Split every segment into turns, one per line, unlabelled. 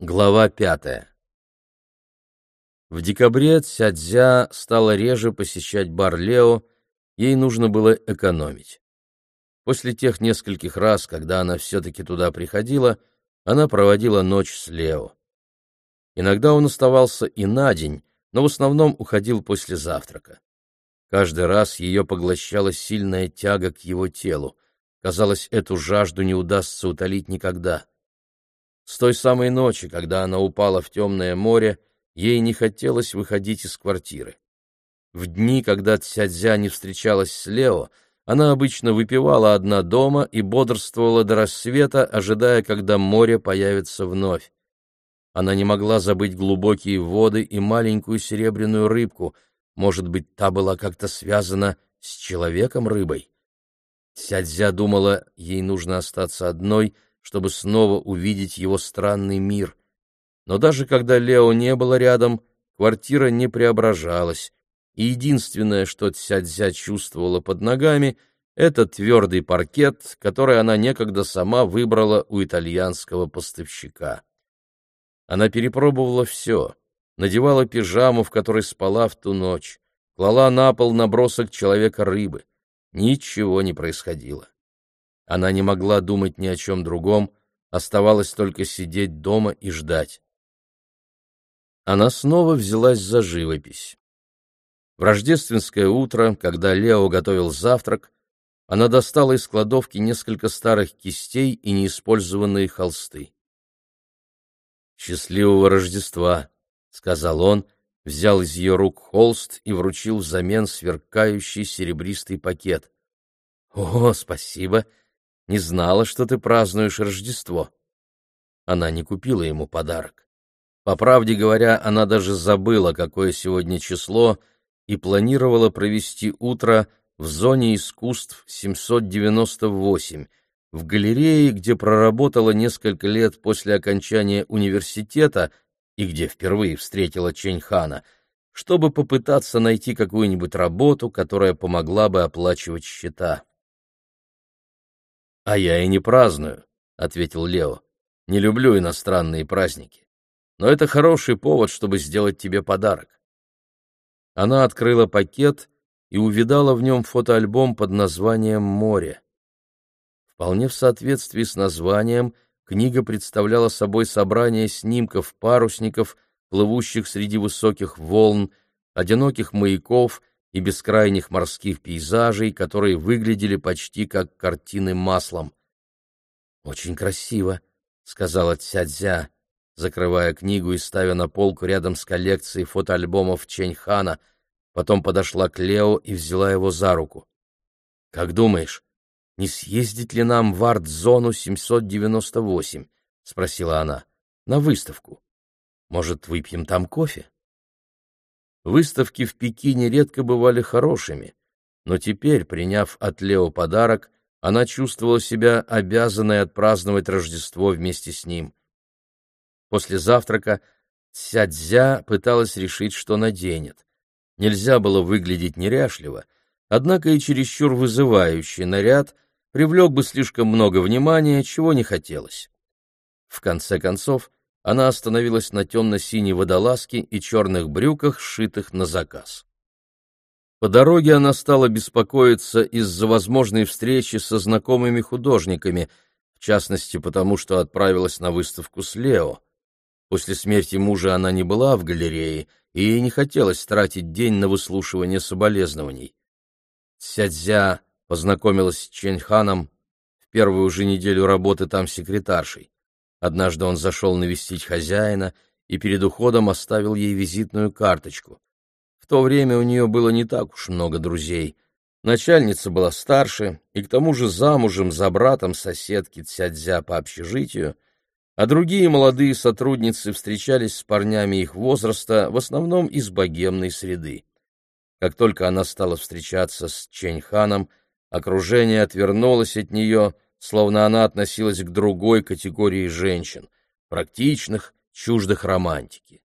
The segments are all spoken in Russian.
Глава пятая В декабре Цядзя стала реже посещать бар Лео, ей нужно было экономить. После тех нескольких раз, когда она все-таки туда приходила, она проводила ночь с Лео. Иногда он оставался и на день, но в основном уходил после завтрака. Каждый раз ее поглощала сильная тяга к его телу. Казалось, эту жажду не удастся утолить никогда. С той самой ночи, когда она упала в темное море, ей не хотелось выходить из квартиры. В дни, когда Цядзя не встречалась с Лео, она обычно выпивала одна дома и бодрствовала до рассвета, ожидая, когда море появится вновь. Она не могла забыть глубокие воды и маленькую серебряную рыбку. Может быть, та была как-то связана с человеком-рыбой? Цядзя думала, ей нужно остаться одной — чтобы снова увидеть его странный мир. Но даже когда Лео не было рядом, квартира не преображалась, и единственное, что Цядзя чувствовала под ногами, это твердый паркет, который она некогда сама выбрала у итальянского поставщика. Она перепробовала все, надевала пижаму, в которой спала в ту ночь, клала на пол набросок человека-рыбы. Ничего не происходило. Она не могла думать ни о чем другом, оставалось только сидеть дома и ждать. Она снова взялась за живопись. В рождественское утро, когда Лео готовил завтрак, она достала из кладовки несколько старых кистей и неиспользованные холсты. «Счастливого Рождества!» — сказал он, взял из ее рук холст и вручил взамен сверкающий серебристый пакет. «О, спасибо!» Не знала, что ты празднуешь Рождество. Она не купила ему подарок. По правде говоря, она даже забыла, какое сегодня число, и планировала провести утро в зоне искусств 798, в галерее, где проработала несколько лет после окончания университета и где впервые встретила Чэньхана, чтобы попытаться найти какую-нибудь работу, которая помогла бы оплачивать счета. «А я и не праздную», — ответил Лео. «Не люблю иностранные праздники. Но это хороший повод, чтобы сделать тебе подарок». Она открыла пакет и увидала в нем фотоальбом под названием «Море». Вполне в соответствии с названием книга представляла собой собрание снимков парусников, плывущих среди высоких волн, одиноких маяков и бескрайних морских пейзажей, которые выглядели почти как картины маслом. «Очень красиво», — сказала Цядзя, закрывая книгу и ставя на полку рядом с коллекцией фотоальбомов Чэньхана, потом подошла к Лео и взяла его за руку. «Как думаешь, не съездить ли нам в арт-зону 798?» — спросила она. «На выставку. Может, выпьем там кофе?» Выставки в Пекине редко бывали хорошими, но теперь, приняв от Лео подарок, она чувствовала себя обязанной отпраздновать Рождество вместе с ним. После завтрака Цядзя пыталась решить, что наденет. Нельзя было выглядеть неряшливо, однако и чересчур вызывающий наряд привлек бы слишком много внимания, чего не хотелось. В конце концов, она остановилась на темно-синей водолазке и черных брюках, сшитых на заказ. По дороге она стала беспокоиться из-за возможной встречи со знакомыми художниками, в частности потому, что отправилась на выставку с Лео. После смерти мужа она не была в галерее, и ей не хотелось тратить день на выслушивание соболезнований. Цядзя познакомилась с Чэньханом в первую же неделю работы там секретаршей. Однажды он зашел навестить хозяина и перед уходом оставил ей визитную карточку. В то время у нее было не так уж много друзей. Начальница была старше и к тому же замужем за братом соседки Цядзя по общежитию, а другие молодые сотрудницы встречались с парнями их возраста, в основном из богемной среды. Как только она стала встречаться с Чэньханом, окружение отвернулось от нее — словно она относилась к другой категории женщин, практичных, чуждых романтики.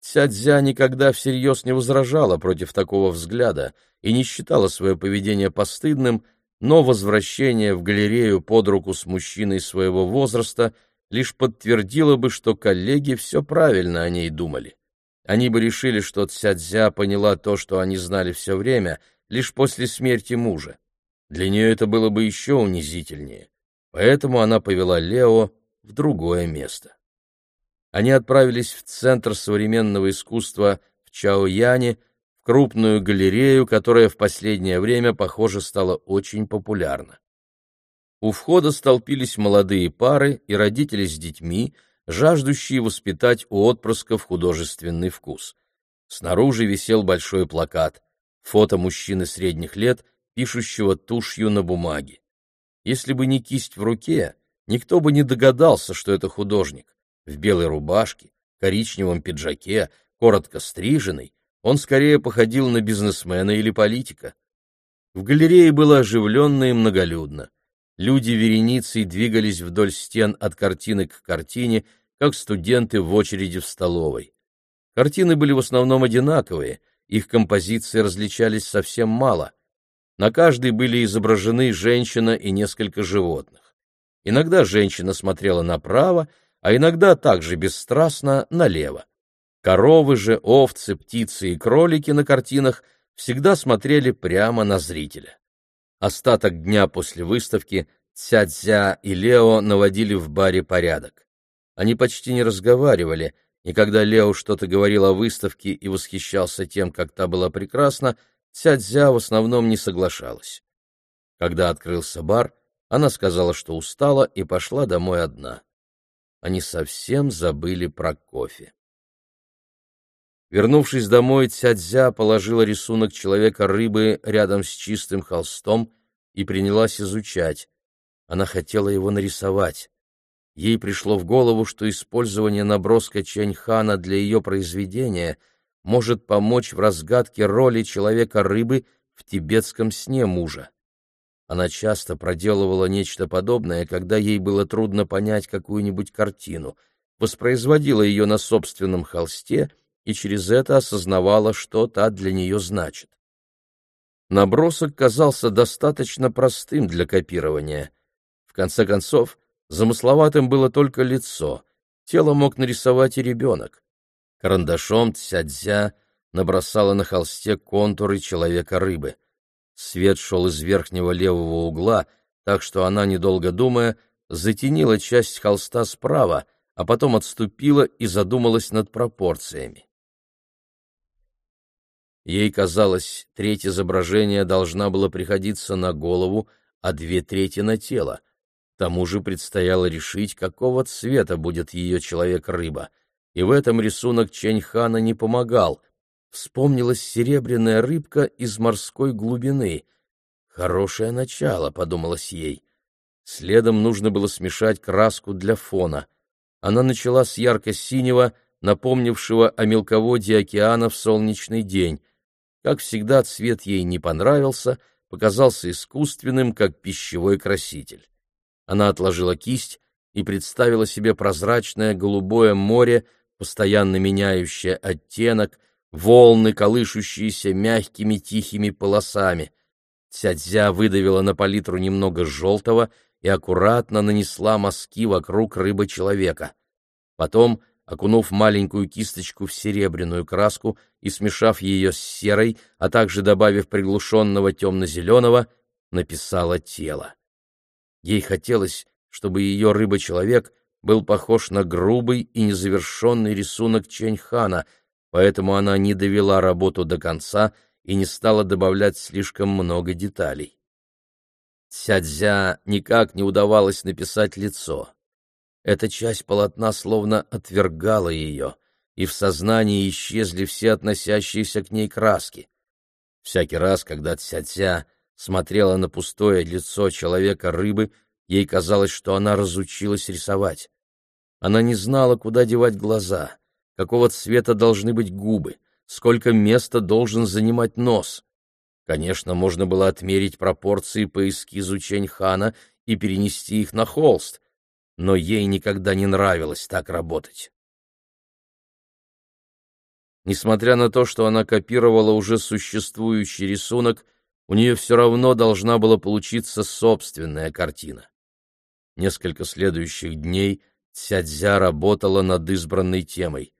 Цядзя никогда всерьез не возражала против такого взгляда и не считала свое поведение постыдным, но возвращение в галерею под руку с мужчиной своего возраста лишь подтвердило бы, что коллеги все правильно о ней думали. Они бы решили, что Цядзя поняла то, что они знали все время, лишь после смерти мужа. Для нее это было бы еще унизительнее. Поэтому она повела Лео в другое место. Они отправились в Центр современного искусства в Чаояне, в крупную галерею, которая в последнее время, похоже, стала очень популярна. У входа столпились молодые пары и родители с детьми, жаждущие воспитать у отпрысков художественный вкус. Снаружи висел большой плакат, фото мужчины средних лет, пишущего тушью на бумаге. Если бы не кисть в руке, никто бы не догадался, что это художник. В белой рубашке, коричневом пиджаке, коротко стриженный, он скорее походил на бизнесмена или политика. В галерее было оживленно и многолюдно. Люди вереницей двигались вдоль стен от картины к картине, как студенты в очереди в столовой. Картины были в основном одинаковые, их композиции различались совсем мало. На каждой были изображены женщина и несколько животных. Иногда женщина смотрела направо, а иногда также бесстрастно налево. Коровы же, овцы, птицы и кролики на картинах всегда смотрели прямо на зрителя. Остаток дня после выставки Цядзя и Лео наводили в баре порядок. Они почти не разговаривали, и когда Лео что-то говорил о выставке и восхищался тем, как та была прекрасна, Цядзя в основном не соглашалась. Когда открылся бар, она сказала, что устала, и пошла домой одна. Они совсем забыли про кофе. Вернувшись домой, Цядзя положила рисунок человека-рыбы рядом с чистым холстом и принялась изучать. Она хотела его нарисовать. Ей пришло в голову, что использование наброска Чэньхана для ее произведения может помочь в разгадке роли человека-рыбы в тибетском сне мужа. Она часто проделывала нечто подобное, когда ей было трудно понять какую-нибудь картину, воспроизводила ее на собственном холсте — и через это осознавала, что та для нее значит. Набросок казался достаточно простым для копирования. В конце концов, замысловатым было только лицо, тело мог нарисовать и ребенок. Карандашом Цядзя набросала на холсте контуры человека-рыбы. Свет шел из верхнего левого угла, так что она, недолго думая, затенила часть холста справа, а потом отступила и задумалась над пропорциями. Ей казалось, треть изображения должна была приходиться на голову, а две трети на тело. К тому же предстояло решить, какого цвета будет ее человек-рыба. И в этом рисунок Чэньхана не помогал. Вспомнилась серебряная рыбка из морской глубины. «Хорошее начало», — подумалось ей. Следом нужно было смешать краску для фона. Она начала с ярко-синего, напомнившего о мелководье океана в солнечный день. Как всегда, цвет ей не понравился, показался искусственным, как пищевой краситель. Она отложила кисть и представила себе прозрачное голубое море, постоянно меняющее оттенок, волны, колышущиеся мягкими тихими полосами. Цядзя выдавила на палитру немного желтого и аккуратно нанесла мазки вокруг рыбы-человека. Потом окунув маленькую кисточку в серебряную краску и смешав ее с серой, а также добавив приглушенного темно-зеленого, написала тело. Ей хотелось, чтобы ее рыба-человек был похож на грубый и незавершенный рисунок Чэньхана, поэтому она не довела работу до конца и не стала добавлять слишком много деталей. Цядзя никак не удавалось написать лицо. Эта часть полотна словно отвергала ее, и в сознании исчезли все относящиеся к ней краски. Всякий раз, когда Ця-Ця смотрела на пустое лицо человека-рыбы, ей казалось, что она разучилась рисовать. Она не знала, куда девать глаза, какого цвета должны быть губы, сколько места должен занимать нос. Конечно, можно было отмерить пропорции по эскизу Чэньхана и перенести их на холст, но ей никогда не нравилось так работать. Несмотря на то, что она копировала уже существующий рисунок, у нее все равно должна была получиться собственная картина. Несколько следующих дней Цядзя работала над избранной темой.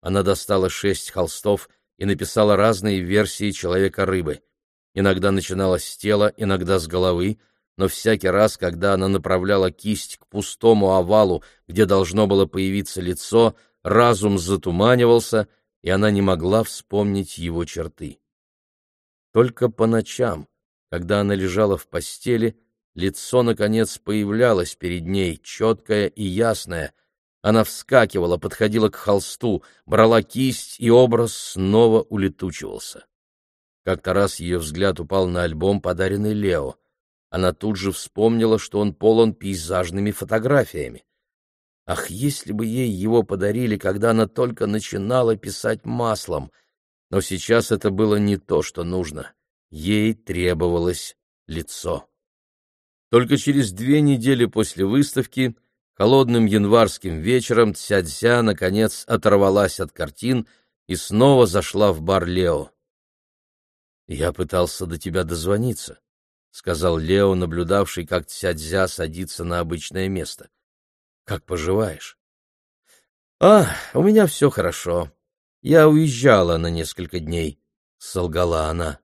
Она достала шесть холстов и написала разные версии Человека-рыбы. Иногда начинала с тела, иногда с головы, но всякий раз, когда она направляла кисть к пустому овалу, где должно было появиться лицо, разум затуманивался, и она не могла вспомнить его черты. Только по ночам, когда она лежала в постели, лицо, наконец, появлялось перед ней, четкое и ясное. Она вскакивала, подходила к холсту, брала кисть, и образ снова улетучивался. Как-то раз ее взгляд упал на альбом, подаренный Лео. Она тут же вспомнила, что он полон пейзажными фотографиями. Ах, если бы ей его подарили, когда она только начинала писать маслом! Но сейчас это было не то, что нужно. Ей требовалось лицо. Только через две недели после выставки, холодным январским вечером, Цядзя, наконец, оторвалась от картин и снова зашла в бар Лео. «Я пытался до тебя дозвониться», — сказал Лео, наблюдавший, как Цядзя садится на обычное место. «Как поживаешь?» «А, у меня все хорошо. Я уезжала на несколько дней», — солгала она.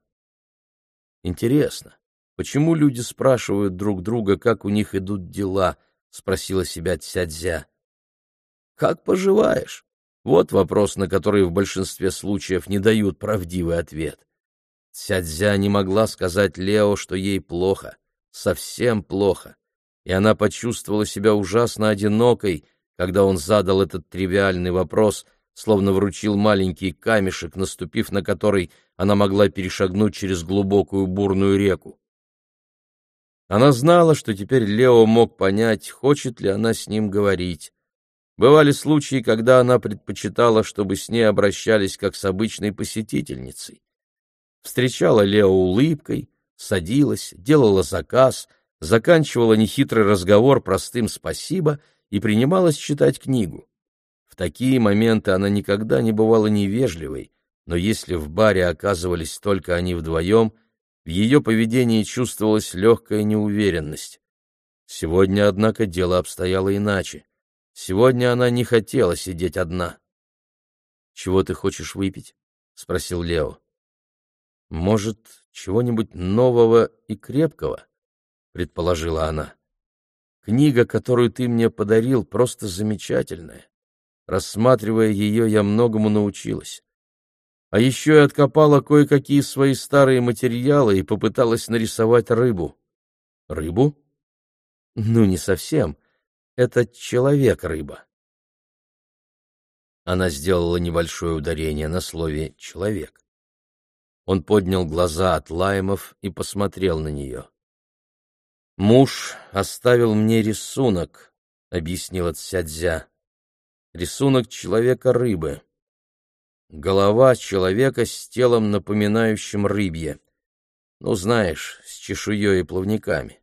«Интересно, почему люди спрашивают друг друга, как у них идут дела?» — спросила себя Цядзя. «Как поживаешь?» Вот вопрос, на который в большинстве случаев не дают правдивый ответ. Цядзя не могла сказать Лео, что ей плохо, совсем плохо, и она почувствовала себя ужасно одинокой, когда он задал этот тривиальный вопрос, словно вручил маленький камешек, наступив на который она могла перешагнуть через глубокую бурную реку. Она знала, что теперь Лео мог понять, хочет ли она с ним говорить. Бывали случаи, когда она предпочитала, чтобы с ней обращались как с обычной посетительницей встречала Лео улыбкой, садилась, делала заказ, заканчивала нехитрый разговор простым «спасибо» и принималась читать книгу. В такие моменты она никогда не бывала невежливой, но если в баре оказывались только они вдвоем, в ее поведении чувствовалась легкая неуверенность. Сегодня, однако, дело обстояло иначе. Сегодня она не хотела сидеть одна. «Чего ты хочешь выпить?» — спросил Лео. Может, чего-нибудь нового и крепкого? предположила она. Книга, которую ты мне подарил, просто замечательная. Рассматривая ее, я многому научилась. А еще я откопала кое-какие свои старые материалы и попыталась нарисовать рыбу. Рыбу? Ну, не совсем. Это человек-рыба. Она сделала небольшое ударение на слове «человек». Он поднял глаза от лаймов и посмотрел на нее. «Муж оставил мне рисунок», — объяснила Цядзя. «Рисунок человека-рыбы. Голова человека с телом, напоминающим рыбье. Ну, знаешь, с чешуей и плавниками.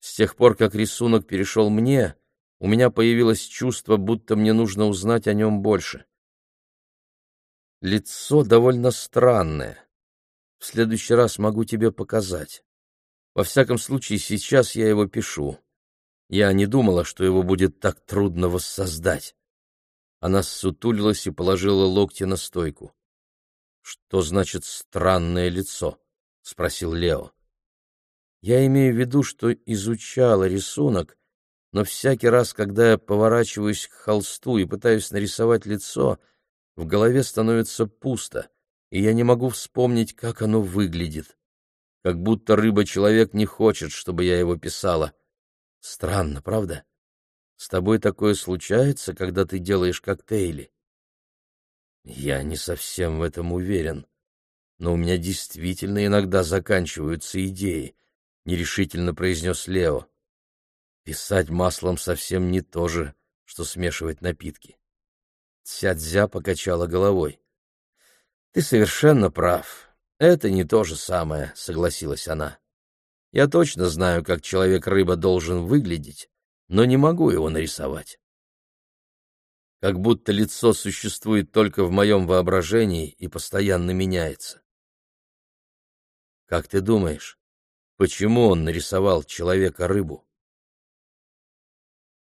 С тех пор, как рисунок перешел мне, у меня появилось чувство, будто мне нужно узнать о нем больше. Лицо довольно странное. В следующий раз могу тебе показать. Во всяком случае, сейчас я его пишу. Я не думала, что его будет так трудно воссоздать. Она ссутулилась и положила локти на стойку. — Что значит «странное лицо»? — спросил Лео. — Я имею в виду, что изучала рисунок, но всякий раз, когда я поворачиваюсь к холсту и пытаюсь нарисовать лицо, в голове становится пусто, и я не могу вспомнить, как оно выглядит. Как будто рыба-человек не хочет, чтобы я его писала. Странно, правда? С тобой такое случается, когда ты делаешь коктейли? Я не совсем в этом уверен, но у меня действительно иногда заканчиваются идеи, — нерешительно произнес Лео. Писать маслом совсем не то же, что смешивать напитки. Цядзя покачала головой. Ты совершенно прав. Это не то же самое, согласилась она. Я точно знаю, как человек-рыба должен выглядеть, но не могу его нарисовать. Как будто лицо существует только в моем воображении и постоянно меняется. Как ты думаешь, почему он нарисовал человека-рыбу?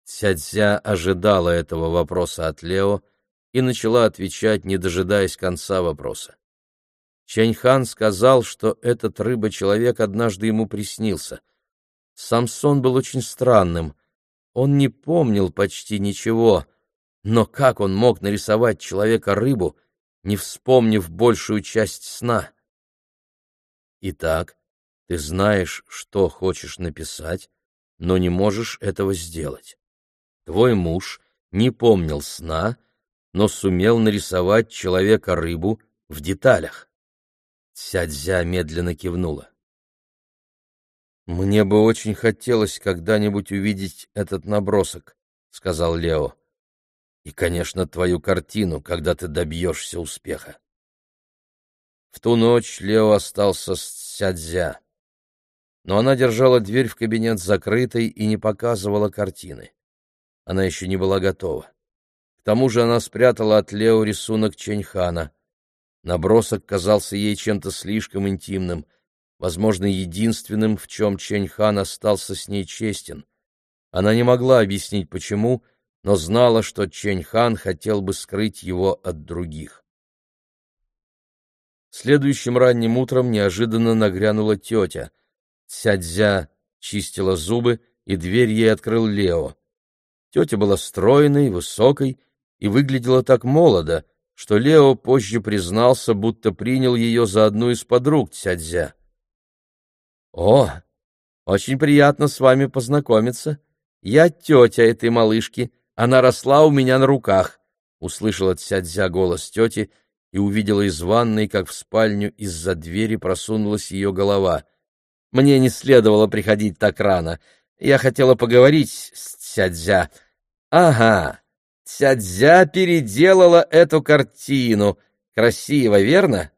Цядзя ожидала этого вопроса от Лео и начала отвечать, не дожидаясь конца вопроса. Чэньхан сказал, что этот рыба-человек однажды ему приснился. Самсон был очень странным. Он не помнил почти ничего, но как он мог нарисовать человека-рыбу, не вспомнив большую часть сна? Итак, ты знаешь, что хочешь написать, но не можешь этого сделать. Твой муж не помнил сна, но сумел нарисовать человека-рыбу в деталях. Цядзя медленно кивнула. «Мне бы очень хотелось когда-нибудь увидеть этот набросок», — сказал Лео. «И, конечно, твою картину, когда ты добьешься успеха». В ту ночь Лео остался с Цядзя. Но она держала дверь в кабинет закрытой и не показывала картины она еще не была готова. К тому же она спрятала от Лео рисунок Ченьхана. Набросок казался ей чем-то слишком интимным, возможно, единственным, в чем Ченьхан остался с ней честен. Она не могла объяснить, почему, но знала, что Ченьхан хотел бы скрыть его от других. Следующим ранним утром неожиданно нагрянула тетя. Цядзя чистила зубы, и дверь ей открыл Лео. Тетя была стройной, высокой и выглядела так молодо, что Лео позже признался, будто принял ее за одну из подруг Цядзя. «О, очень приятно с вами познакомиться. Я тетя этой малышки, она росла у меня на руках», — услышала Цядзя голос тети и увидела из ванной, как в спальню из-за двери просунулась ее голова. «Мне не следовало приходить так рано. Я хотела поговорить с Цядзя. Ага, Цядзя переделала эту картину. Красиво, верно?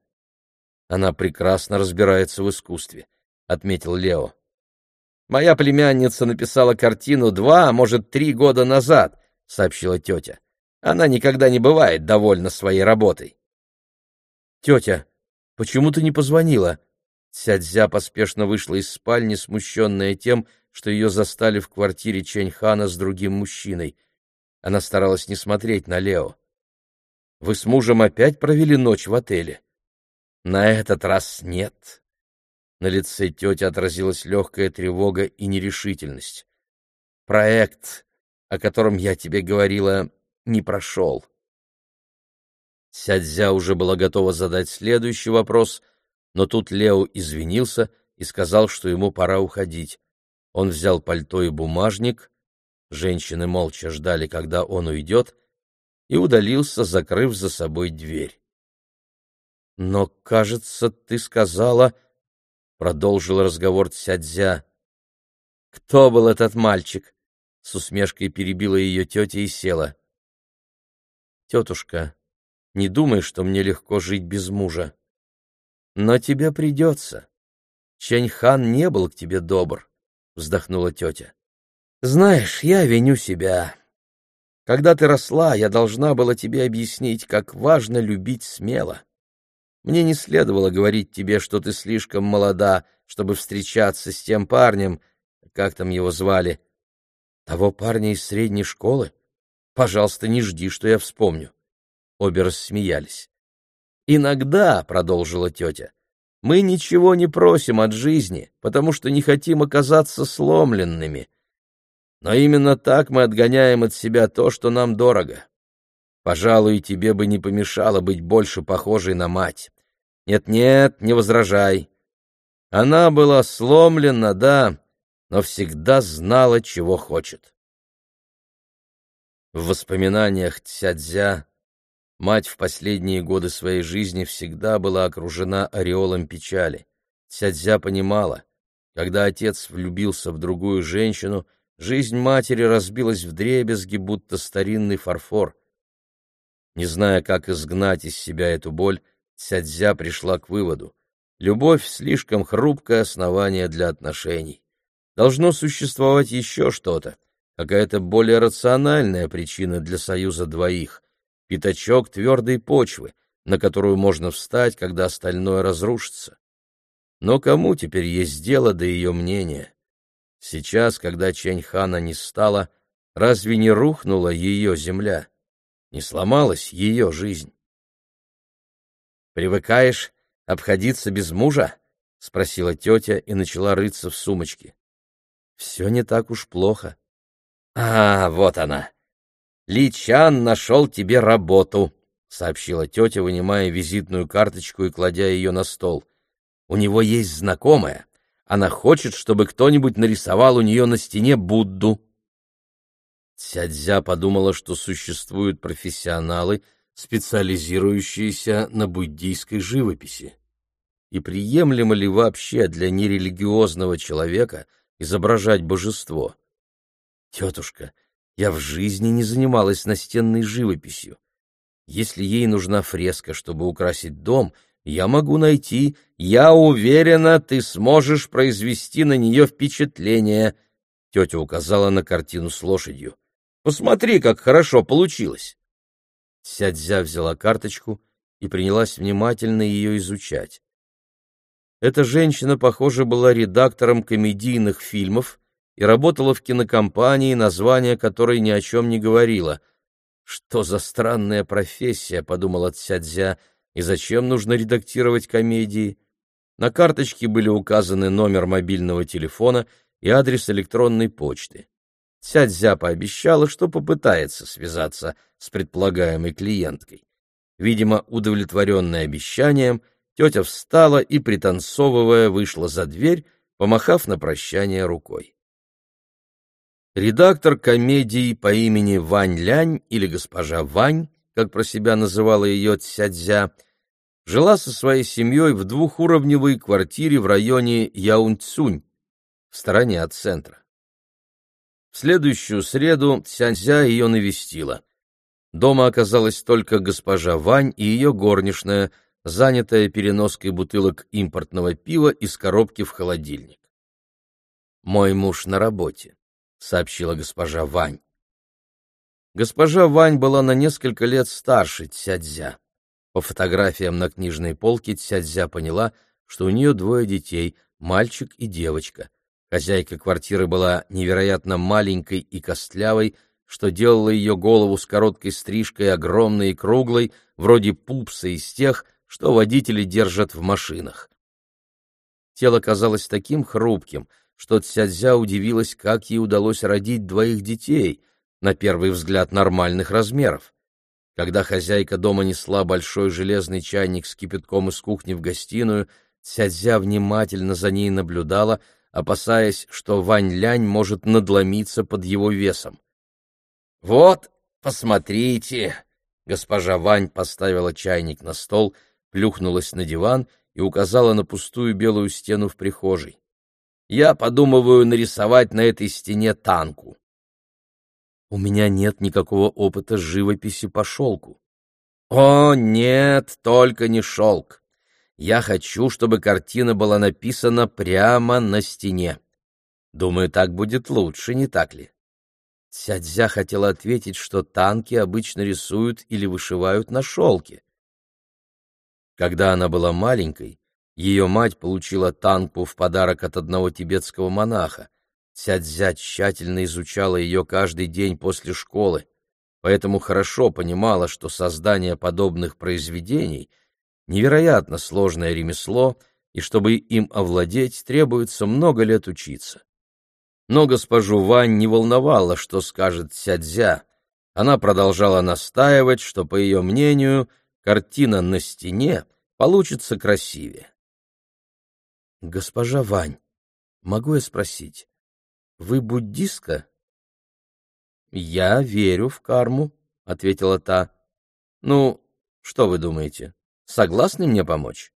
Она прекрасно разбирается в искусстве, отметил Лео. Моя племянница написала картину два, а может, три года назад, сообщила тетя. Она никогда не бывает довольна своей работой. Тетя, почему ты не позвонила? Цядзя поспешно вышла из спальни, смущенная тем, что ее застали в квартире Чэньхана с другим мужчиной. Она старалась не смотреть на Лео. «Вы с мужем опять провели ночь в отеле?» «На этот раз нет». На лице тети отразилась легкая тревога и нерешительность. «Проект, о котором я тебе говорила, не прошел». Сядзя уже была готова задать следующий вопрос, но тут Лео извинился и сказал, что ему пора уходить. Он взял пальто и бумажник, женщины молча ждали, когда он уйдет, и удалился, закрыв за собой дверь. «Но, кажется, ты сказала...» — продолжил разговор Цядзя. «Кто был этот мальчик?» — с усмешкой перебила ее тетя и села. «Тетушка, не думай, что мне легко жить без мужа. Но тебе придется. Чэньхан не был к тебе добр вздохнула тетя. Знаешь, я виню себя. Когда ты росла, я должна была тебе объяснить, как важно любить смело. Мне не следовало говорить тебе, что ты слишком молода, чтобы встречаться с тем парнем, как там его звали, того парня из средней школы. Пожалуйста, не жди, что я вспомню. Обе рассмеялись. Иногда, — продолжила тетя, мы ничего не просим от жизни, потому что не хотим оказаться сломленными. Но именно так мы отгоняем от себя то, что нам дорого. Пожалуй, тебе бы не помешало быть больше похожей на мать. Нет-нет, не возражай. Она была сломлена, да, но всегда знала, чего хочет. В воспоминаниях Цядзя Мать в последние годы своей жизни всегда была окружена ореолом печали. Цядзя понимала, когда отец влюбился в другую женщину, жизнь матери разбилась в дребезги, будто старинный фарфор. Не зная, как изгнать из себя эту боль, Цядзя пришла к выводу. Любовь — слишком хрупкое основание для отношений. Должно существовать еще что-то, какая-то более рациональная причина для союза двоих — пятачок твердой почвы, на которую можно встать, когда остальное разрушится. Но кому теперь есть дело до ее мнения? Сейчас, когда Чэнь Хана не стала, Разве не рухнула ее земля? Не сломалась ее жизнь? «Привыкаешь обходиться без мужа?» — спросила тетя и начала рыться в сумочке. «Все не так уж плохо». «А, вот она! Ли Чан нашел тебе работу!» — сообщила тетя, вынимая визитную карточку и кладя ее на стол. «У него есть знакомая. Она хочет, чтобы кто-нибудь нарисовал у нее на стене Будду». Цядзя подумала, что существуют профессионалы, специализирующиеся на буддийской живописи. И приемлемо ли вообще для нерелигиозного человека изображать божество? Тетушка, я в жизни не занималась настенной живописью. Если ей нужна фреска, чтобы украсить дом, я могу найти. Я уверена, ты сможешь произвести на нее впечатление. Тетя указала на картину с лошадью. Посмотри, как хорошо получилось. Сядзя взяла карточку и принялась внимательно ее изучать. Эта женщина, похоже, была редактором комедийных фильмов и работала в кинокомпании, название которой ни о чем не говорило. «Что за странная профессия?» — подумала Цядзя, — «и зачем нужно редактировать комедии?» На карточке были указаны номер мобильного телефона и адрес электронной почты. Цядзя пообещала, что попытается связаться с предполагаемой клиенткой. Видимо, удовлетворенная обещанием, тетя встала и, пританцовывая, вышла за дверь, помахав на прощание рукой. Редактор комедии по имени Вань Лянь или госпожа Вань, как про себя называла ее Цядзя, жила со своей семьей в двухуровневой квартире в районе Яунцунь, в стороне от центра. В следующую среду Цянзя ее навестила. Дома оказалась только госпожа Вань и ее горничная, занятая переноской бутылок импортного пива из коробки в холодильник. «Мой муж на работе», — сообщила госпожа Вань. Госпожа Вань была на несколько лет старше Цядзя. По фотографиям на книжной полке Цядзя поняла, что у нее двое детей, мальчик и девочка. Хозяйка квартиры была невероятно маленькой и костлявой, что делало ее голову с короткой стрижкой огромной и круглой, вроде пупса из тех, что водители держат в машинах. Тело казалось таким хрупким, что Цядзя удивилась, как ей удалось родить двоих детей, на первый взгляд нормальных размеров. Когда хозяйка дома несла большой железный чайник с кипятком из кухни в гостиную, Цядзя внимательно за ней наблюдала — опасаясь, что Вань-Лянь может надломиться под его весом. «Вот, посмотрите!» Госпожа Вань поставила чайник на стол, плюхнулась на диван и указала на пустую белую стену в прихожей. «Я подумываю нарисовать на этой стене танку». «У меня нет никакого опыта живописи по шелку». «О, нет, только не шелк. Я хочу, чтобы картина была написана прямо на стене. Думаю, так будет лучше, не так ли? Цядзя хотела ответить, что танки обычно рисуют или вышивают на шелке. Когда она была маленькой, ее мать получила танку в подарок от одного тибетского монаха. Цядзя тщательно изучала ее каждый день после школы, поэтому хорошо понимала, что создание подобных произведений — невероятно сложное ремесло, и чтобы им овладеть, требуется много лет учиться. Но госпожу Вань не волновало, что скажет Сядзя. Она продолжала настаивать, что, по ее мнению, картина на стене получится красивее. «Госпожа Вань, могу я спросить, вы буддистка?» «Я верю в карму», — ответила та. «Ну, что вы думаете?» Согласны мне помочь?»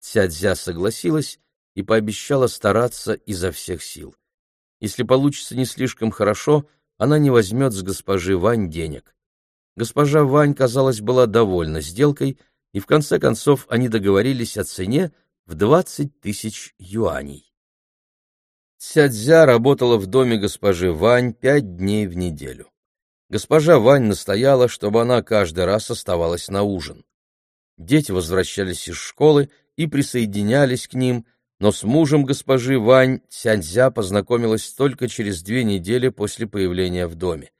Цядзя согласилась и пообещала стараться изо всех сил. Если получится не слишком хорошо, она не возьмет с госпожи Вань денег. Госпожа Вань, казалось, была довольна сделкой, и в конце концов они договорились о цене в двадцать тысяч юаней. Цядзя работала в доме госпожи Вань пять дней в неделю. Госпожа Вань настояла, чтобы она каждый раз оставалась на ужин. Дети возвращались из школы и присоединялись к ним, но с мужем госпожи Вань Цяньзя познакомилась только через две недели после появления в доме.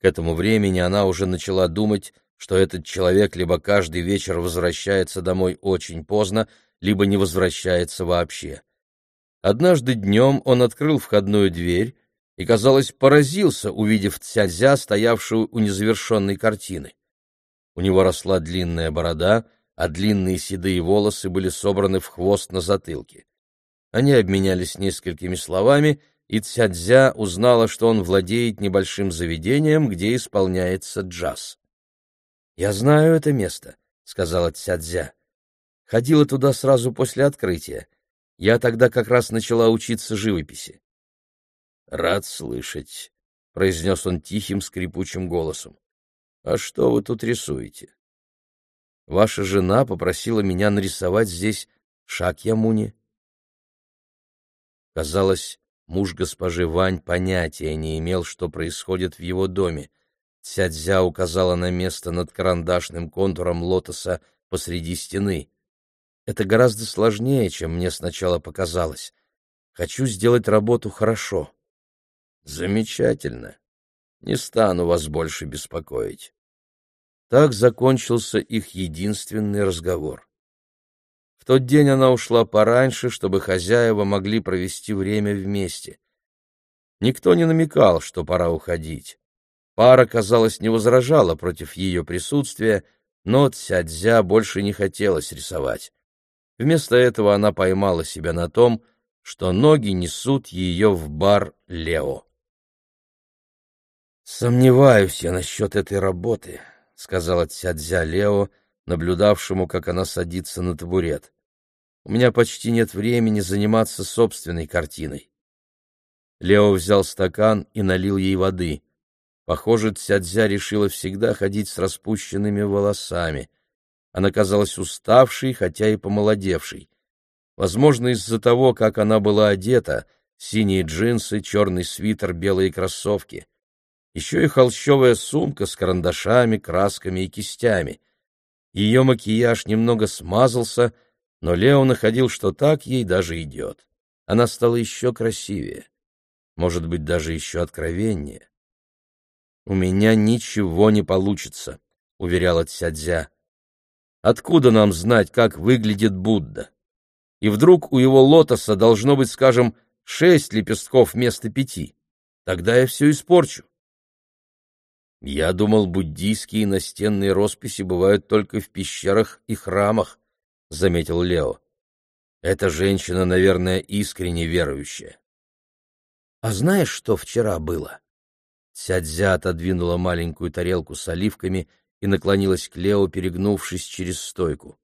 К этому времени она уже начала думать, что этот человек либо каждый вечер возвращается домой очень поздно, либо не возвращается вообще. Однажды днем он открыл входную дверь и, казалось, поразился, увидев Цязя, стоявшую у незавершенной картины. У него росла длинная борода, а длинные седые волосы были собраны в хвост на затылке. Они обменялись несколькими словами, и Цядзя узнала, что он владеет небольшим заведением, где исполняется джаз. «Я знаю это место», — сказала Цядзя. «Ходила туда сразу после открытия. Я тогда как раз начала учиться живописи». «Рад слышать», — произнес он тихим скрипучим голосом. «А что вы тут рисуете?» «Ваша жена попросила меня нарисовать здесь Шакьямуни», Казалось, муж госпожи Вань понятия не имел, что происходит в его доме. Цядзя указала на место над карандашным контуром лотоса посреди стены. Это гораздо сложнее, чем мне сначала показалось. Хочу сделать работу хорошо. Замечательно. Не стану вас больше беспокоить. Так закончился их единственный разговор тот день она ушла пораньше, чтобы хозяева могли провести время вместе. Никто не намекал, что пора уходить. Пара, казалось, не возражала против ее присутствия, но Цядзя больше не хотелось рисовать. Вместо этого она поймала себя на том, что ноги несут ее в бар Лео. «Сомневаюсь я насчет этой работы», — сказала Цядзя Лео, наблюдавшему, как она садится на табурет. У меня почти нет времени заниматься собственной картиной. Лео взял стакан и налил ей воды. Похоже, Цядзя решила всегда ходить с распущенными волосами. Она казалась уставшей, хотя и помолодевшей. Возможно, из-за того, как она была одета, синие джинсы, черный свитер, белые кроссовки. Еще и холщовая сумка с карандашами, красками и кистями. Ее макияж немного смазался — но Лео находил, что так ей даже идет. Она стала еще красивее, может быть, даже еще откровеннее. «У меня ничего не получится», — уверяла Цядзя. «Откуда нам знать, как выглядит Будда? И вдруг у его лотоса должно быть, скажем, шесть лепестков вместо пяти. Тогда я все испорчу». Я думал, буддийские настенные росписи бывают только в пещерах и храмах, — заметил Лео. «Эта женщина, наверное, искренне верующая». «А знаешь, что вчера было?» Сядзя отодвинула маленькую тарелку с оливками и наклонилась к Лео, перегнувшись через стойку.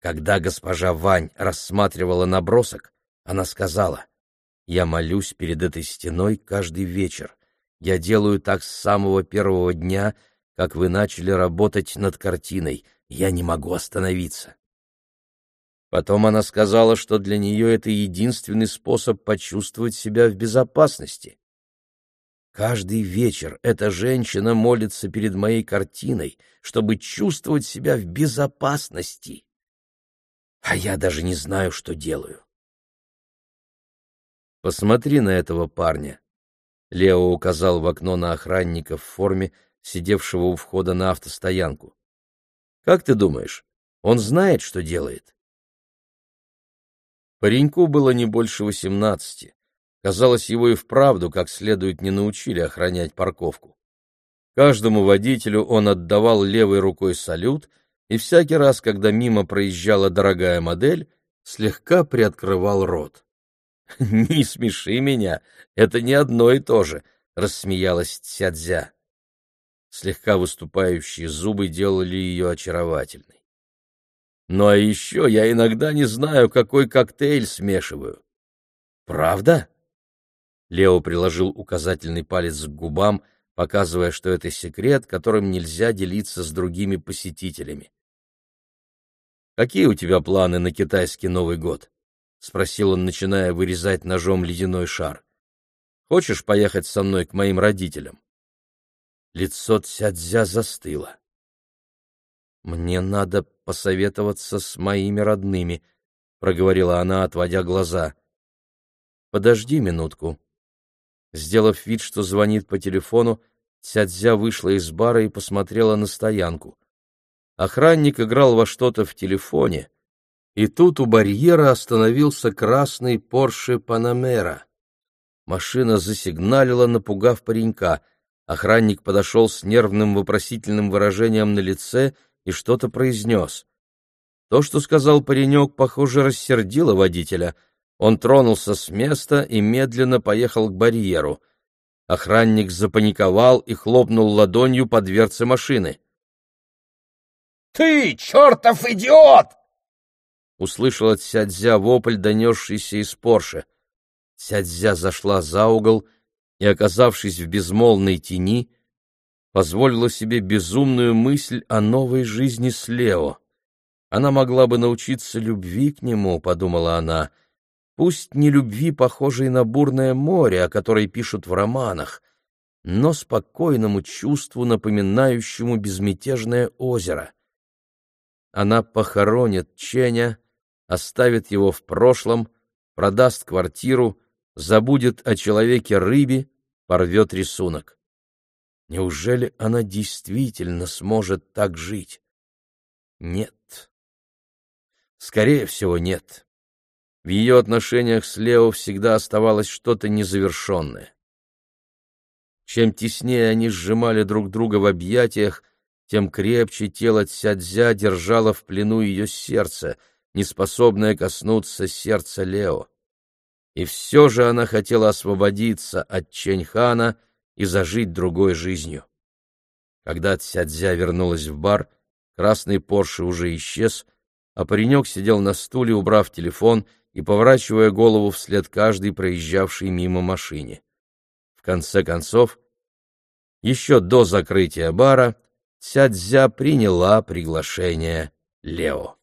Когда госпожа Вань рассматривала набросок, она сказала, «Я молюсь перед этой стеной каждый вечер. Я делаю так с самого первого дня, как вы начали работать над картиной. Я не могу остановиться». Потом она сказала, что для нее это единственный способ почувствовать себя в безопасности. Каждый вечер эта женщина молится перед моей картиной, чтобы чувствовать себя в безопасности. А я даже не знаю, что делаю. Посмотри на этого парня. Лео указал в окно на охранника в форме, сидевшего у входа на автостоянку. Как ты думаешь, он знает, что делает? Пареньку было не больше восемнадцати. Казалось, его и вправду как следует не научили охранять парковку. Каждому водителю он отдавал левой рукой салют, и всякий раз, когда мимо проезжала дорогая модель, слегка приоткрывал рот. «Не смеши меня, это не одно и то же», — рассмеялась Цядзя. Слегка выступающие зубы делали ее очаровательной. Ну а еще я иногда не знаю, какой коктейль смешиваю. Правда? Лео приложил указательный палец к губам, показывая, что это секрет, которым нельзя делиться с другими посетителями. «Какие у тебя планы на китайский Новый год?» — спросил он, начиная вырезать ножом ледяной шар. «Хочешь поехать со мной к моим родителям?» Лицо Цядзя застыло. «Мне надо посоветоваться с моими родными. — проговорила она, отводя глаза. «Подожди минутку». Сделав вид, что звонит по телефону, Цядзя вышла из бара и посмотрела на стоянку. Охранник играл во что-то в телефоне, и тут у барьера остановился красный Порше Панамера. Машина засигналила, напугав паренька. Охранник подошел с нервным вопросительным выражением на лице и что-то произнес. То, что сказал паренек, похоже, рассердило водителя. Он тронулся с места и медленно поехал к барьеру. Охранник запаниковал и хлопнул ладонью по дверце машины.
«Ты, чертов идиот!»
Услышал от вопль, донесшийся из Порше. Сядзя зашла за угол и, оказавшись в безмолвной тени, позволила себе безумную мысль о новой жизни с Лео. Она могла бы научиться любви к нему, — подумала она, — пусть не любви, похожей на бурное море, о которой пишут в романах, но спокойному чувству, напоминающему безмятежное озеро. Она похоронит Ченя, оставит его в прошлом, продаст квартиру, забудет о человеке-рыбе, порвет рисунок. Неужели она действительно сможет так жить? Нет. Скорее всего, нет. В ее отношениях с Лео всегда оставалось что-то незавершенное. Чем теснее они сжимали друг друга в объятиях, тем крепче тело Цядзя держало в плену ее сердце, неспособное коснуться сердца Лео. И все же она хотела освободиться от Ченьхана и зажить другой жизнью. Когда Цядзя вернулась в бар, красный Порше уже исчез, а паренек сидел на стуле, убрав телефон и поворачивая голову вслед каждой проезжавшей мимо машине. В конце концов, еще до закрытия бара, Цядзя приняла приглашение Лео.